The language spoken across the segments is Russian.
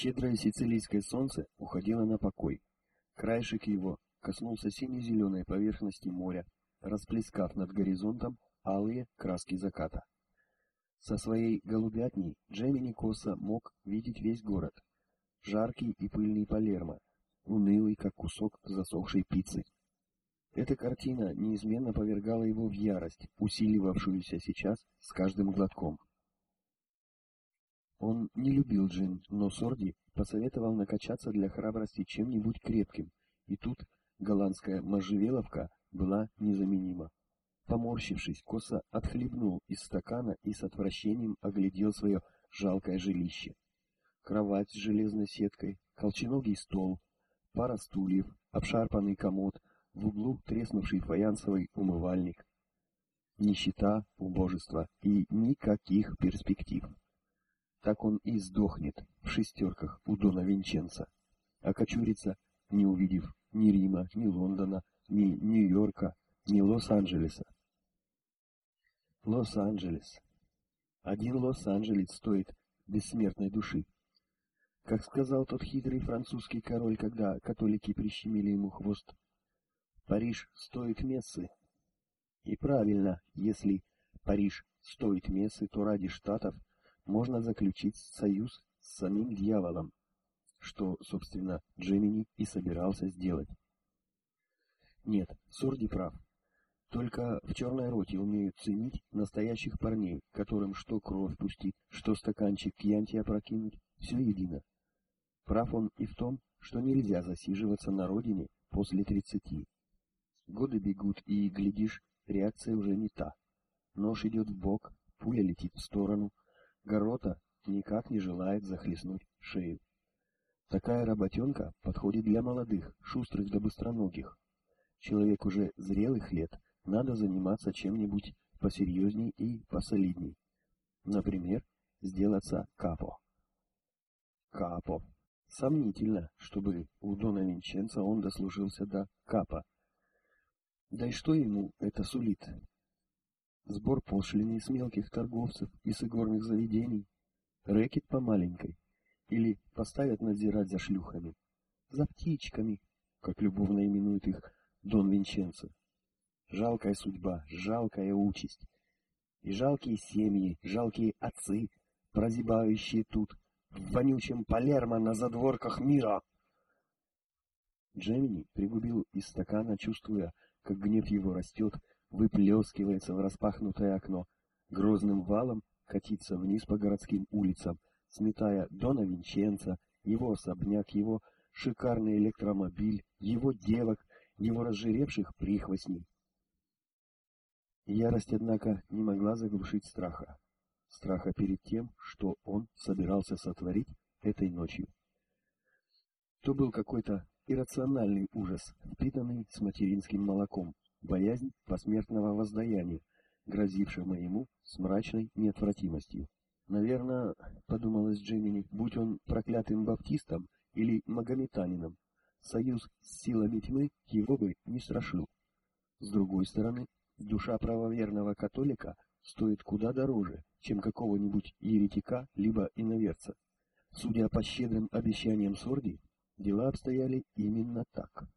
Щедрое сицилийское солнце уходило на покой. Краешек его коснулся сине-зеленой поверхности моря, расплескав над горизонтом алые краски заката. Со своей голубятней Джемини Коса мог видеть весь город. Жаркий и пыльный Палермо, унылый, как кусок засохшей пиццы. Эта картина неизменно повергала его в ярость, усиливавшуюся сейчас с каждым глотком. Он не любил джин, но Сорди посоветовал накачаться для храбрости чем-нибудь крепким, и тут голландская можжевеловка была незаменима. Поморщившись, Коса отхлебнул из стакана и с отвращением оглядел свое жалкое жилище. Кровать с железной сеткой, колченогий стол, пара стульев, обшарпанный комод, в углу треснувший фаянсовый умывальник. Нищета, убожество и никаких перспектив. Так он и сдохнет в шестерках у Дона Винченца. Окочурится, не увидев ни Рима, ни Лондона, ни Нью-Йорка, ни Лос-Анджелеса. Лос-Анджелес. Один Лос-Анджелес стоит бессмертной души. Как сказал тот хитрый французский король, когда католики прищемили ему хвост. Париж стоит мессы. И правильно, если Париж стоит мессы, то ради штатов можно заключить союз с самим дьяволом, что, собственно, Джемини и собирался сделать. Нет, Сорди прав. Только в черной роте умеют ценить настоящих парней, которым что кровь пустить, что стаканчик кьянти опрокинуть, все едино. Прав он и в том, что нельзя засиживаться на родине после тридцати. Годы бегут, и, глядишь, реакция уже не та. Нож идет в бок, пуля летит в сторону, Горота никак не желает захлестнуть шею. Такая работенка подходит для молодых, шустрых да быстроногих. Человек уже зрелых лет надо заниматься чем-нибудь посерьезней и посолидней. Например, сделаться капо. Капо. Сомнительно, чтобы у Дона Винченца он дослужился до капа. Да и что ему это сулит? Сбор пошлины с мелких торговцев и с игорных заведений? Рэкет по маленькой? Или поставят надзирать за шлюхами? За птичками, как любовно именует их Дон Винченцо. Жалкая судьба, жалкая участь. И жалкие семьи, жалкие отцы, прозябающие тут, в вонючем Палермо на задворках мира. Джемини пригубил из стакана, чувствуя, как гнев его растет, выплескивается в распахнутое окно, грозным валом катится вниз по городским улицам, сметая Дона Винченца, его особняк, его шикарный электромобиль, его девок, его разжиревших прихвостней. Ярость, однако, не могла заглушить страха. Страха перед тем, что он собирался сотворить этой ночью. То был какой-то иррациональный ужас, впитанный с материнским молоком, боязнь посмертного воздаяния, грозившего ему с мрачной неотвратимостью. Наверное, подумалось Джемини, будь он проклятым баптистом или магометанином, союз с силами тьмы его бы не страшил. С другой стороны, душа правоверного католика стоит куда дороже, чем какого-нибудь еретика либо иноверца. Судя по щедрым обещаниям Сорди, дела обстояли именно так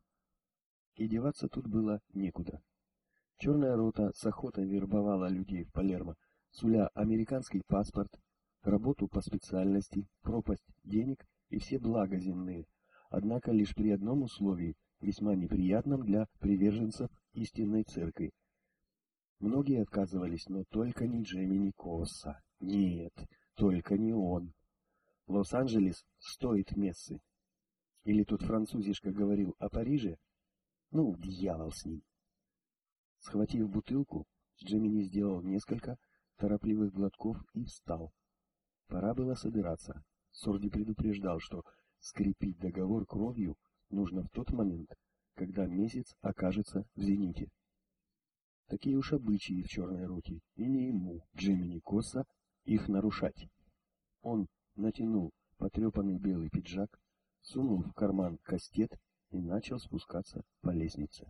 и деваться тут было некуда. Черная рота с охотой вербовала людей в Палермо, суля американский паспорт, работу по специальности, пропасть денег и все блага земные, однако лишь при одном условии, весьма неприятном для приверженцев истинной церкви. Многие отказывались, но только не Джемини Косса. Нет, только не он. Лос-Анджелес стоит мессы. Или тут французишка говорил о Париже, ну, дьявол с ним. Схватив бутылку, Джемини сделал несколько торопливых глотков и встал. Пора было собираться. Сорди предупреждал, что скрепить договор кровью нужно в тот момент, когда месяц окажется в зените. Такие уж обычаи в черной роте, и не ему, Джимини Коса, их нарушать. Он натянул потрепанный белый пиджак, сунул в карман кастет и начал спускаться по лестнице.